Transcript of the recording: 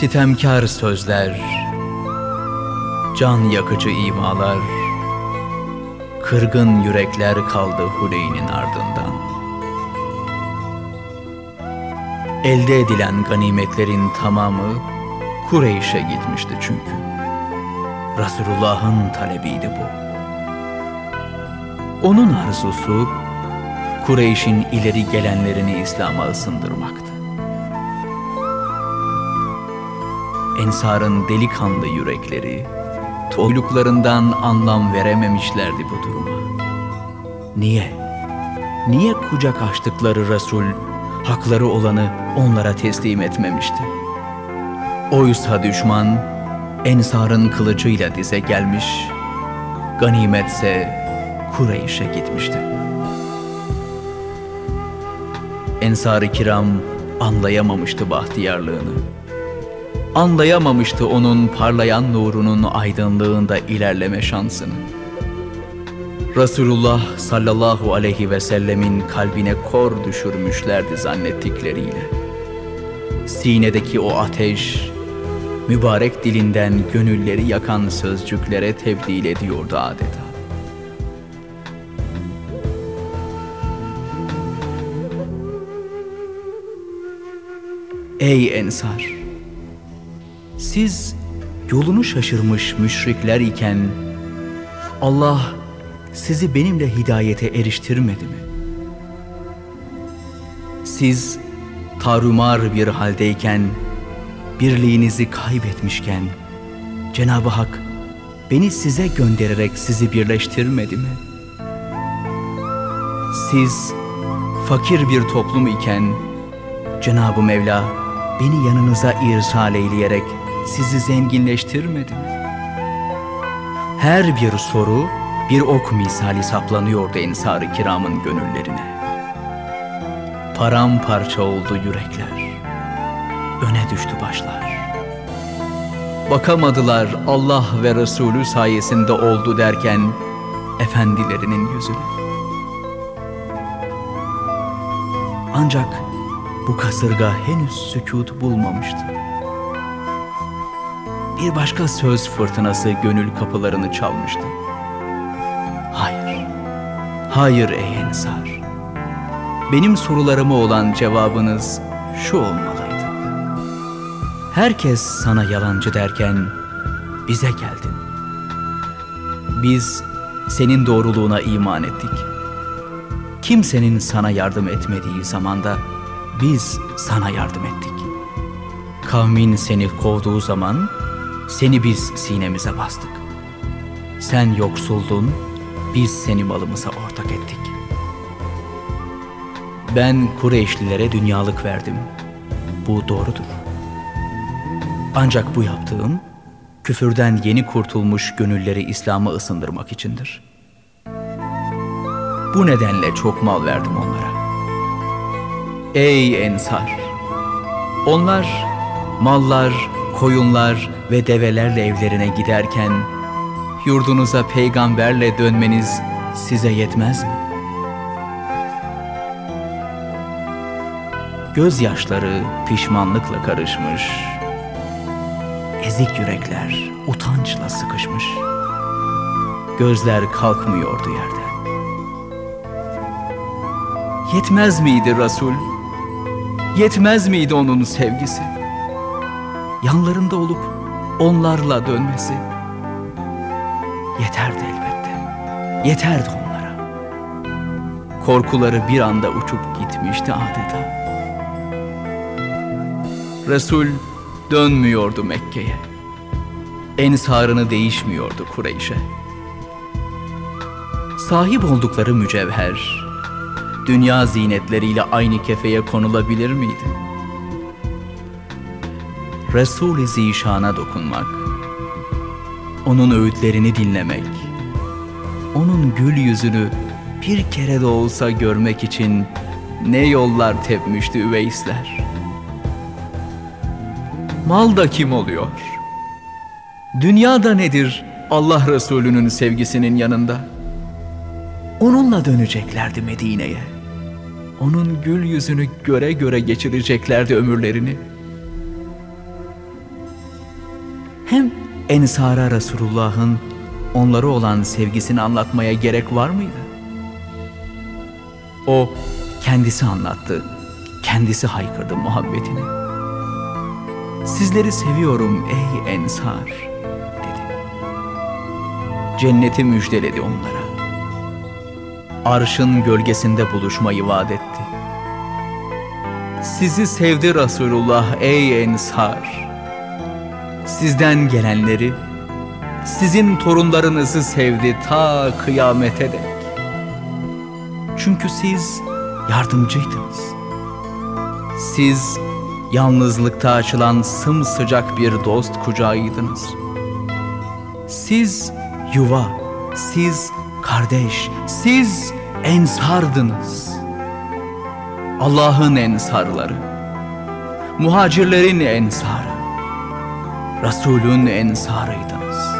Sitemkar sözler, can yakıcı imalar, kırgın yürekler kaldı Huneyn'in ardından. Elde edilen ganimetlerin tamamı Kureyş'e gitmişti çünkü. Resulullah'ın talebiydi bu. Onun arzusu Kureyş'in ileri gelenlerini İslam'a ısındırmaktı. Ensar'ın delikanlı yürekleri, toyluklarından anlam verememişlerdi bu duruma. Niye? Niye kucak açtıkları Resul, hakları olanı onlara teslim etmemişti? Oysa düşman, Ensar'ın kılıcıyla dize gelmiş, ganimetse Kureyş'e gitmişti. Ensar-ı kiram anlayamamıştı bahtiyarlığını. Anlayamamıştı onun parlayan nurunun aydınlığında ilerleme şansını. Resulullah sallallahu aleyhi ve sellemin kalbine kor düşürmüşlerdi zannettikleriyle. Sinedeki o ateş, mübarek dilinden gönülleri yakan sözcüklere tebdil ediyordu adeta. Ey Ensar! Siz yolunu şaşırmış müşrikler iken Allah sizi benimle hidayete eriştirmedi mi? Siz tarumar bir haldeyken, birliğinizi kaybetmişken Cenab-ı Hak beni size göndererek sizi birleştirmedi mi? Siz fakir bir toplum iken Cenab-ı Mevla beni yanınıza irsal eyleyerek sizi zenginleştirmedi mi? Her bir soru bir ok misali saplanıyordu ensar-ı kiramın gönüllerine. Paramparça oldu yürekler, öne düştü başlar. Bakamadılar Allah ve Resulü sayesinde oldu derken efendilerinin yüzüne. Ancak bu kasırga henüz sükut bulmamıştı. Bir başka söz fırtınası gönül kapılarını çalmıştı. Hayır, hayır ey ensar. Benim sorularıma olan cevabınız şu olmalıydı. Herkes sana yalancı derken bize geldin. Biz senin doğruluğuna iman ettik. Kimsenin sana yardım etmediği zamanda biz sana yardım ettik. Kavmin seni kovduğu zaman seni biz sinemize bastık. Sen yoksuldun, biz seni malımıza ortak ettik. Ben Kureyşlilere dünyalık verdim. Bu doğrudur. Ancak bu yaptığım küfürden yeni kurtulmuş gönülleri İslam'a ısındırmak içindir. Bu nedenle çok mal verdim onlara. Ey Ensar! Onlar mallar, koyunlar ve develerle evlerine giderken yurdunuza peygamberle dönmeniz size yetmez mi? Gözyaşları pişmanlıkla karışmış, ezik yürekler utançla sıkışmış, gözler kalkmıyordu yerden. Yetmez miydi Resul? Yetmez miydi onun sevgisi? Yanlarında olup onlarla dönmesi? Yeterdi elbette. Yeterdi onlara. Korkuları bir anda uçup gitmişti adeta. Resul dönmüyordu Mekke'ye. Ensarını değişmiyordu Kureyş'e. Sahip oldukları mücevher, dünya zinetleriyle aynı kefeye konulabilir miydi? Resul-i Zişan'a dokunmak, onun öğütlerini dinlemek, onun gül yüzünü bir kere de olsa görmek için ne yollar tepmişti üveysler. Mal da kim oluyor? Dünyada nedir Allah Resulü'nün sevgisinin yanında? Onunla döneceklerdi Medine'ye. Onun gül yüzünü göre göre geçireceklerdi ömürlerini. Hem Ensara Resulullah'ın onlara olan sevgisini anlatmaya gerek var mıydı? O kendisi anlattı, kendisi haykırdı muhabbetini. Sizleri seviyorum ey Ensar dedi. Cenneti müjdeledi onlara. Arşın gölgesinde buluşmayı vaat etti. Sizi sevdi Resulullah ey Ensar. Sizden gelenleri, sizin torunlarınızı sevdi ta kıyamete dek. Çünkü siz yardımcıydınız. Siz yalnızlıkta açılan sımsıcak bir dost kucağıydınız. Siz yuva, siz kardeş, siz ensardınız. Allah'ın ensarları, muhacirlerin ensarı, Resulün ensarıydınız.